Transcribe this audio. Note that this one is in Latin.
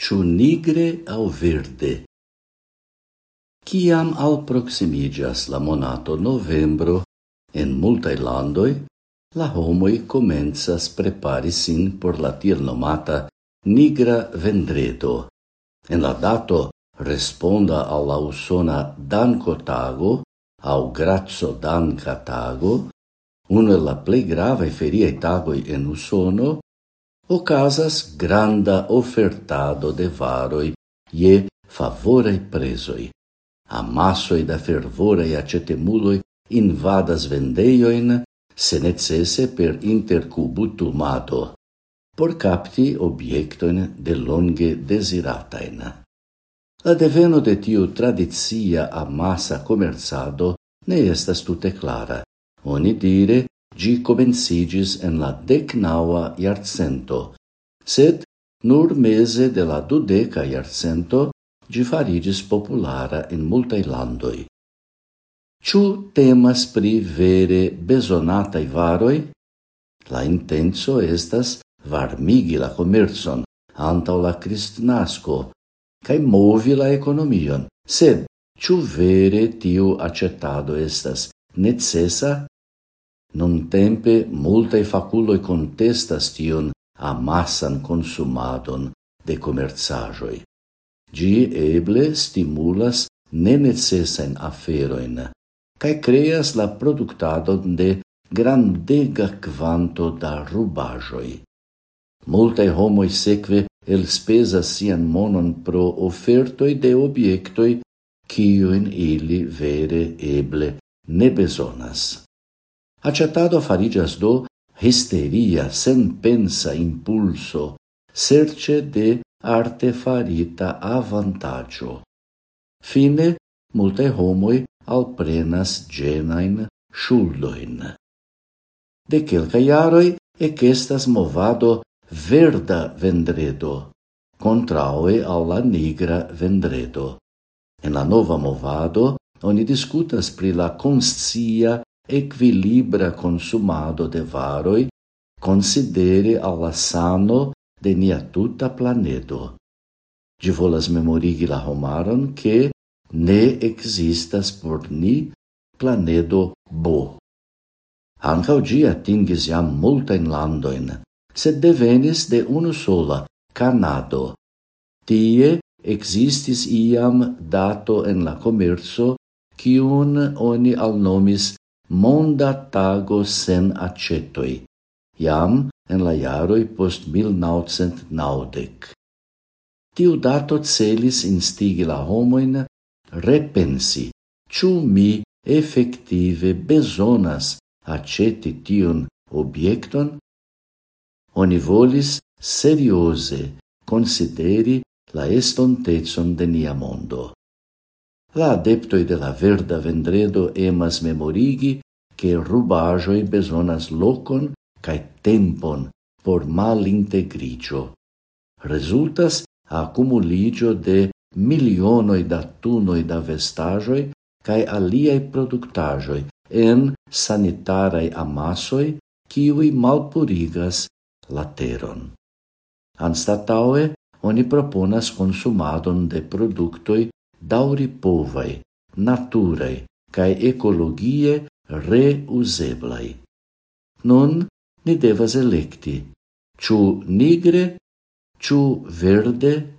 ciu nigre au verde. Ciam al proximigas la monato novembro, en multae landoi, la homoi comenzas prepari sin por la tiel nomata nigra vendredo. En la dato responda alla usona danco tago, au grazzo danca tago, una la plei grave feriae tagoi en usono, ocasas granda ofertado de varoi ie favorei presoi. Amassoi da fervorei acetemuloi invadas vendeioin, se necesse per intercubutumado, por capti obiectoin de longe desirataen. La deveno de tiu tradizia amassa comersado ne estas tute clara, oni dire gi comencigis en la decnaua iarcento, sed nur mese de la dudeca iarcento gi farigis populara in multae landoi. Ciu temas pri vere besonatai varoi? La intenso estas varmigi la commerson antau la cristnasco, cae movi la economion, sed ciu vere tiu accettado estas necessa Nun tempe multae faculoi contestas tion amassan consumadon de comerciajoi. Gi eble stimulas ne nenecesain aferoin, cae creas la productadon de grandega quanto da rubajoi. Multae homoi seque elspesas sian monon pro ofertoi de obiectoi, cioin ili vere eble ne besonas. Accettado farigas do histeria sen pensa impulso, serce de arte farita avantaggio. Fine, multe homoi alprenas genain schuldoin. De quelca iaroi ecestas movado verda vendredo, contraue alla nigra vendredo. En la nova movado, oni discutas pri la conscia equilibra consumado de varoi considere alla sano de nia tuta planedo. Di volas memorigi la homaron che ne existas por ni planedo bo. Ancao gi atingis jam multain landoin, sed devenis de unu sola, Canado. Tie existis iam dato en la commerzo, cium oni al nomis monda tago sen acetoi, jam en la jaroj post 1990. Tiu dato celis instigi la homoin repensi, ciu mi effective bezonas aceti tiun obiecton? Oni volis seriose consideri la estontezon de nia mondo. La adeptoi de la verda vendredo emas memorigi che rubajoi besonas locon cae tempon por mal integricio. Resultas accumuligio de milionoi da tunoi da vestajoi cae aliai productajoi en sanitarai amassoi kiui malpurigas la teron. Anstataue, oni proponas consumadon de productoi dauri povai, naturai cae ecologie reuseblai. Nun ni devas electi, ciu nigre, ciu verde,